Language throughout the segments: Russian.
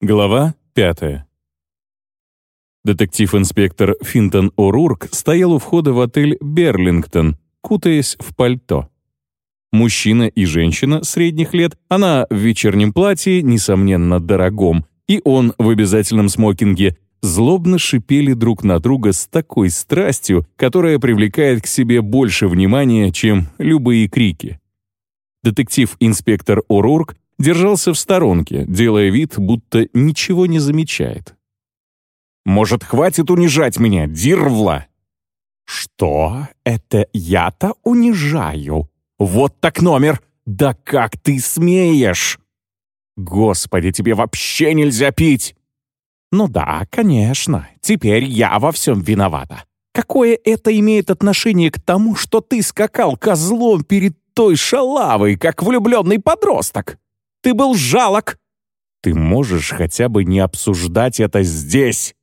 Глава пятая. Детектив-инспектор Финтон О'Рурк стоял у входа в отель «Берлингтон», кутаясь в пальто. Мужчина и женщина средних лет, она в вечернем платье, несомненно, дорогом, и он в обязательном смокинге, злобно шипели друг на друга с такой страстью, которая привлекает к себе больше внимания, чем любые крики. Детектив-инспектор О'Рурк держался в сторонке, делая вид, будто ничего не замечает. «Может, хватит унижать меня, Дирвла?» «Что? Это я-то унижаю? Вот так номер! Да как ты смеешь!» «Господи, тебе вообще нельзя пить!» «Ну да, конечно, теперь я во всем виновата. Какое это имеет отношение к тому, что ты скакал козлом перед той шалавой, как влюбленный подросток?» Ты был жалок!» «Ты можешь хотя бы не обсуждать это здесь!»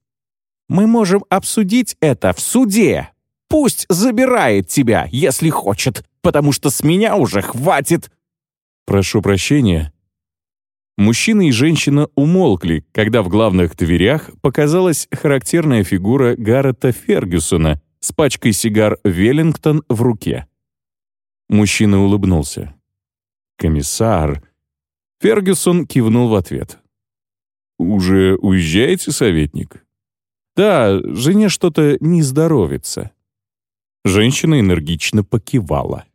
«Мы можем обсудить это в суде. Пусть забирает тебя, если хочет, потому что с меня уже хватит!» «Прошу прощения». Мужчина и женщина умолкли, когда в главных дверях показалась характерная фигура Гаррета Фергюсона с пачкой сигар «Веллингтон» в руке. Мужчина улыбнулся. «Комиссар», Фергюсон кивнул в ответ. «Уже уезжаете, советник?» «Да, жене что-то не здоровится». Женщина энергично покивала.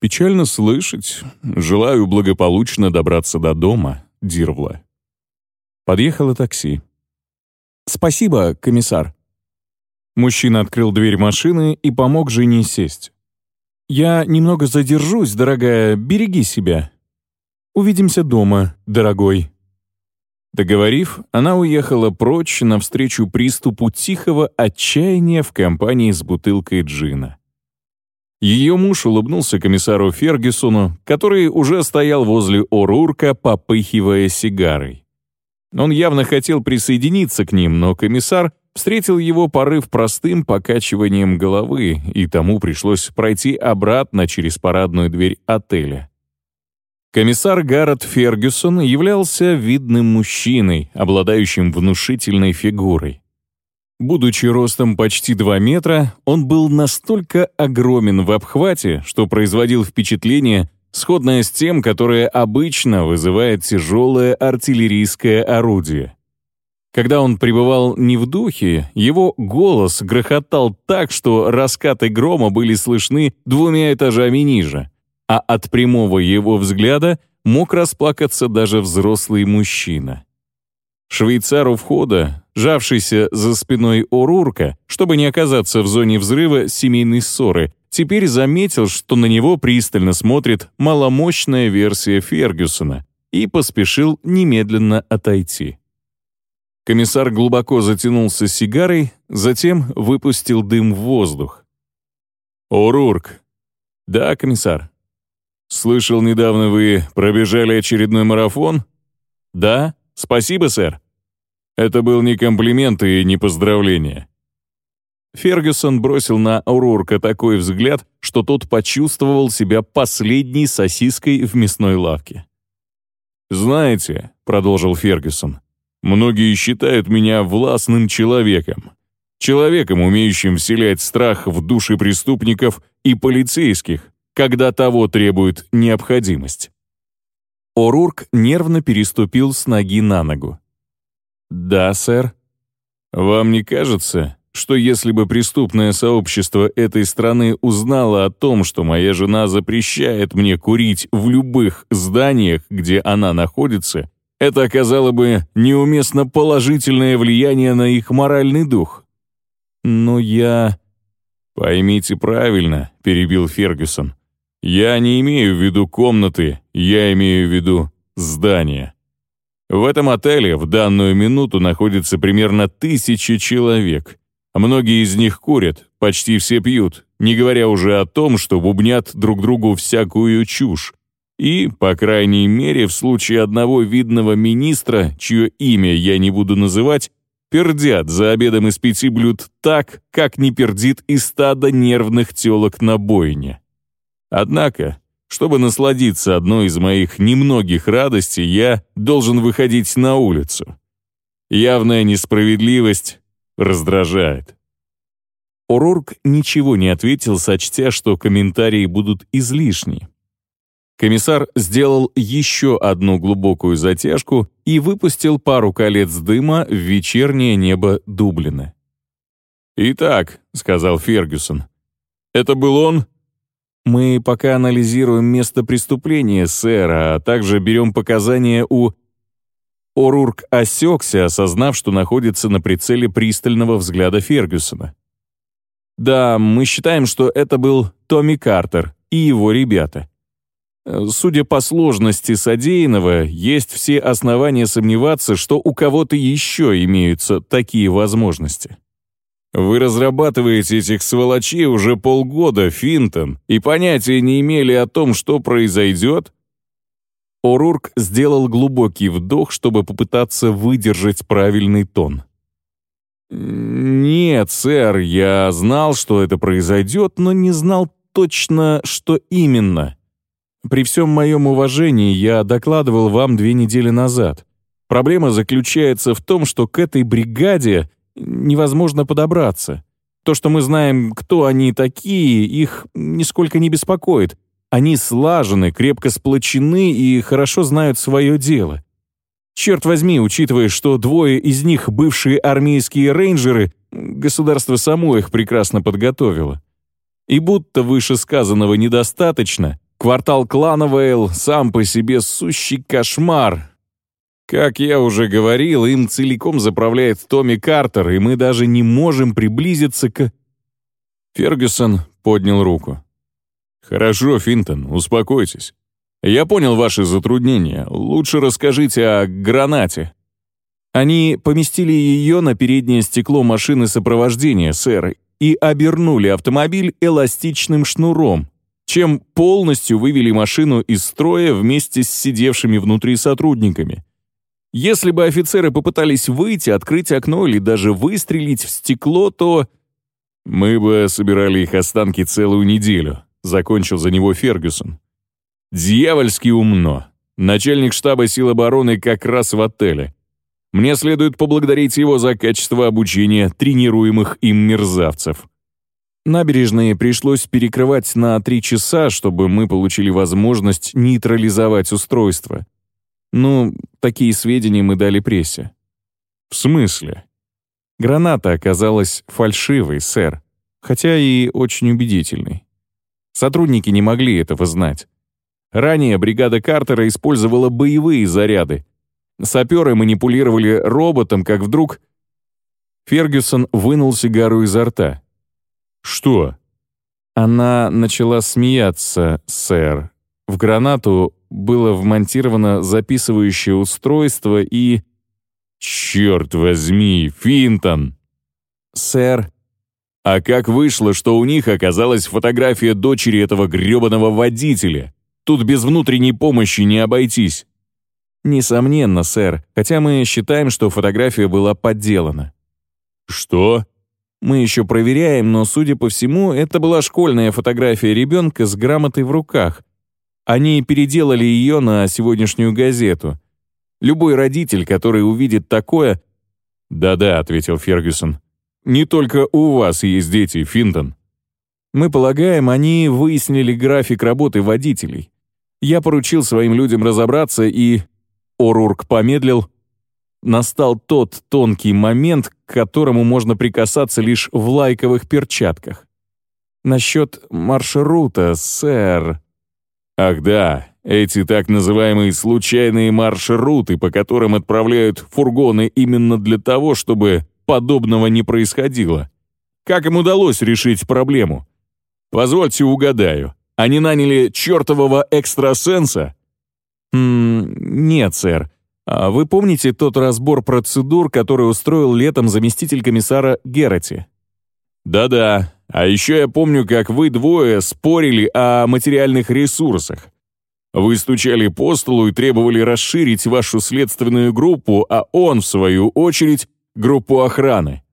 «Печально слышать. Желаю благополучно добраться до дома, Дирвла». Подъехало такси. «Спасибо, комиссар». Мужчина открыл дверь машины и помог жене сесть. «Я немного задержусь, дорогая, береги себя. Увидимся дома, дорогой». Договорив, она уехала прочь навстречу приступу тихого отчаяния в компании с бутылкой джина. Ее муж улыбнулся комиссару Фергюсону, который уже стоял возле Орурка, попыхивая сигарой. Он явно хотел присоединиться к ним, но комиссар встретил его порыв простым покачиванием головы, и тому пришлось пройти обратно через парадную дверь отеля. Комиссар Гаррет Фергюсон являлся видным мужчиной, обладающим внушительной фигурой. Будучи ростом почти 2 метра, он был настолько огромен в обхвате, что производил впечатление, сходное с тем, которое обычно вызывает тяжелое артиллерийское орудие. Когда он пребывал не в духе, его голос грохотал так, что раскаты грома были слышны двумя этажами ниже а от прямого его взгляда мог расплакаться даже взрослый мужчина. Швейцар у входа, жавшийся за спиной Орурка, чтобы не оказаться в зоне взрыва семейной ссоры, теперь заметил, что на него пристально смотрит маломощная версия Фергюсона и поспешил немедленно отойти. Комиссар глубоко затянулся сигарой, затем выпустил дым в воздух. «Орурк!» «Да, комиссар», «Слышал, недавно вы пробежали очередной марафон?» «Да, спасибо, сэр». Это был не комплимент и не поздравление. Фергюсон бросил на Аурурка такой взгляд, что тот почувствовал себя последней сосиской в мясной лавке. «Знаете», — продолжил Фергюсон, «многие считают меня властным человеком, человеком, умеющим вселять страх в души преступников и полицейских, когда того требует необходимость. Орурк нервно переступил с ноги на ногу. «Да, сэр. Вам не кажется, что если бы преступное сообщество этой страны узнало о том, что моя жена запрещает мне курить в любых зданиях, где она находится, это оказало бы неуместно положительное влияние на их моральный дух? Но я... Поймите правильно, перебил Фергюсон. Я не имею в виду комнаты, я имею в виду здание. В этом отеле в данную минуту находится примерно тысяча человек. Многие из них курят, почти все пьют, не говоря уже о том, что бубнят друг другу всякую чушь. И, по крайней мере, в случае одного видного министра, чье имя я не буду называть, пердят за обедом из пяти блюд так, как не пердит и стадо нервных телок на бойне. Однако, Чтобы насладиться одной из моих немногих радостей, я должен выходить на улицу. Явная несправедливость раздражает. Орурк ничего не ответил, сочтя, что комментарии будут излишни. Комиссар сделал еще одну глубокую затяжку и выпустил пару колец дыма в вечернее небо Дублина. «Итак», — сказал Фергюсон, — «это был он?» «Мы пока анализируем место преступления, сэр, а также берем показания у...» Орурк осекся, осознав, что находится на прицеле пристального взгляда Фергюсона. «Да, мы считаем, что это был Томми Картер и его ребята. Судя по сложности содеянного, есть все основания сомневаться, что у кого-то еще имеются такие возможности». Вы разрабатываете этих сволочей уже полгода, Финтон, и понятия не имели о том, что произойдет? Орурк сделал глубокий вдох, чтобы попытаться выдержать правильный тон. «Нет, сэр, я знал, что это произойдет, но не знал точно, что именно. При всем моем уважении я докладывал вам две недели назад. Проблема заключается в том, что к этой бригаде невозможно подобраться. То, что мы знаем, кто они такие, их нисколько не беспокоит. Они слажены, крепко сплочены и хорошо знают свое дело. Черт возьми, учитывая, что двое из них бывшие армейские рейнджеры, государство само их прекрасно подготовило. И будто вышесказанного недостаточно, квартал Клановейл сам по себе сущий кошмар, как я уже говорил, им целиком заправляет Томми Картер, и мы даже не можем приблизиться к... Фергюсон поднял руку. «Хорошо, Финтон, успокойтесь. Я понял ваши затруднения. Лучше расскажите о гранате». Они поместили ее на переднее стекло машины сопровождения, сэр, и обернули автомобиль эластичным шнуром, чем полностью вывели машину из строя вместе с сидевшими внутри сотрудниками. Если бы офицеры попытались выйти, открыть окно или даже выстрелить в стекло, то... «Мы бы собирали их останки целую неделю», — закончил за него Фергюсон. «Дьявольски умно. Начальник штаба сил обороны как раз в отеле. Мне следует поблагодарить его за качество обучения тренируемых им мерзавцев». Набережные пришлось перекрывать на три часа, чтобы мы получили возможность нейтрализовать устройство. Ну, такие сведения мы дали прессе. В смысле? Граната оказалась фальшивой, сэр, хотя и очень убедительной. Сотрудники не могли этого знать. Ранее бригада Картера использовала боевые заряды. Саперы манипулировали роботом, как вдруг... Фергюсон вынул сигару изо рта. «Что?» Она начала смеяться, сэр. В гранату было вмонтировано записывающее устройство и... «Черт возьми, Финтон!» «Сэр...» «А как вышло, что у них оказалась фотография дочери этого грёбаного водителя? Тут без внутренней помощи не обойтись». «Несомненно, сэр, хотя мы считаем, что фотография была подделана». «Что?» «Мы еще проверяем, но, судя по всему, это была школьная фотография ребенка с грамотой в руках, они переделали ее на сегодняшнюю газету. Любой родитель, который увидит такое... «Да-да», — ответил Фергюсон. «Не только у вас есть дети, Финтон». Мы полагаем, они выяснили график работы водителей. Я поручил своим людям разобраться, и... Орурк помедлил. Настал тот тонкий момент, к которому можно прикасаться лишь в лайковых перчатках. Насчет маршрута, сэр. Ах да, эти так называемые случайные маршруты, по которым отправляют фургоны именно для того, чтобы подобного не происходило. Как им удалось решить проблему? Позвольте угадаю. Они наняли чертового экстрасенса? Хм, нет, сэр. А вы помните тот разбор процедур, который устроил летом заместитель комиссара Герати? Да-да, а еще я помню, как вы двое спорили о материальных ресурсах. Вы стучали по столу и требовали расширить вашу следственную группу, а он, в свою очередь, группу охраны.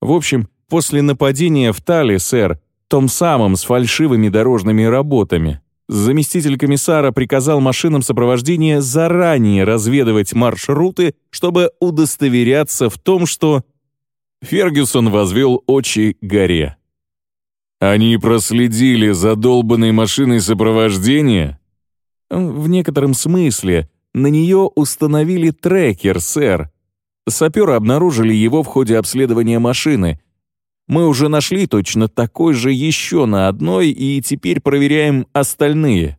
В общем, после нападения в Тале, сэр, том самом с фальшивыми дорожными работами, заместитель комиссара приказал машинам сопровождения заранее разведывать маршруты, чтобы удостоверяться в том, что... Фергюсон возвел очи горе. «Они проследили за долбанной машиной сопровождения?» «В некотором смысле. На нее установили трекер, сэр. Саперы обнаружили его в ходе обследования машины. Мы уже нашли точно такой же еще на одной и теперь проверяем остальные».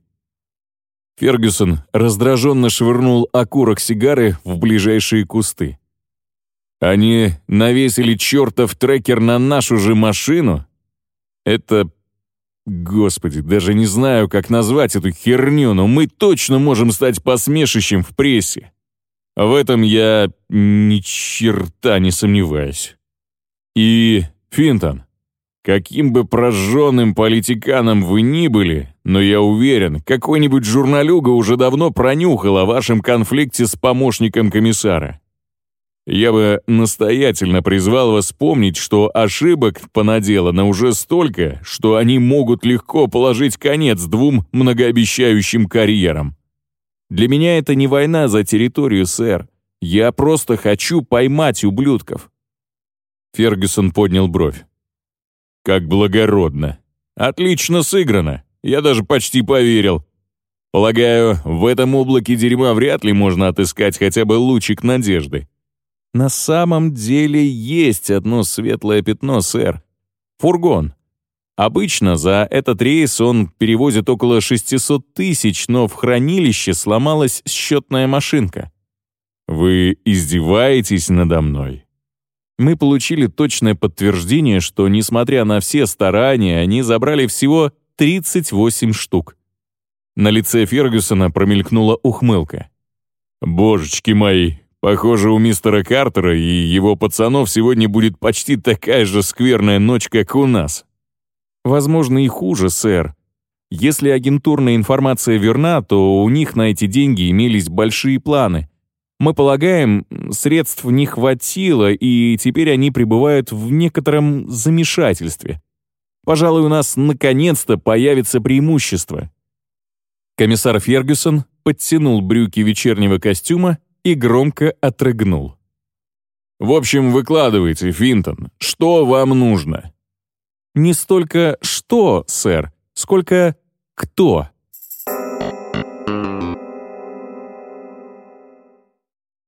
Фергюсон раздраженно швырнул окурок сигары в ближайшие кусты. «Они навесили чертов трекер на нашу же машину? Это... Господи, даже не знаю, как назвать эту херню, но мы точно можем стать посмешищем в прессе. В этом я ни черта не сомневаюсь. И, Финтон, каким бы прожженным политиканом вы ни были, но я уверен, какой-нибудь журналюга уже давно пронюхал о вашем конфликте с помощником комиссара. Я бы настоятельно призвал вас помнить, что ошибок понаделано уже столько, что они могут легко положить конец двум многообещающим карьерам. Для меня это не война за территорию, сэр. Я просто хочу поймать ублюдков». Фергюсон поднял бровь. «Как благородно. Отлично сыграно. Я даже почти поверил. Полагаю, в этом облаке дерьма вряд ли можно отыскать хотя бы лучик надежды. На самом деле есть одно светлое пятно, сэр. Фургон. Обычно за этот рейс он перевозит около 600 тысяч, но в хранилище сломалась счетная машинка. Вы издеваетесь надо мной? Мы получили точное подтверждение, что, несмотря на все старания, они забрали всего 38 штук. На лице Фергюсона промелькнула ухмылка. «Божечки мои, похоже, у мистера Картера и его пацанов сегодня будет почти такая же скверная ночь, как у нас». Возможно, и хуже, сэр. Если агентурная информация верна, то у них на эти деньги имелись большие планы. Мы полагаем, средств не хватило, и теперь они пребывают в некотором замешательстве. Пожалуй, у нас наконец-то появится преимущество. Комиссар Фергюсон подтянул брюки вечернего костюма и громко отрыгнул. «В общем, выкладывайте, Финтон, что вам нужно?» Не столько «что», сэр, сколько «кто».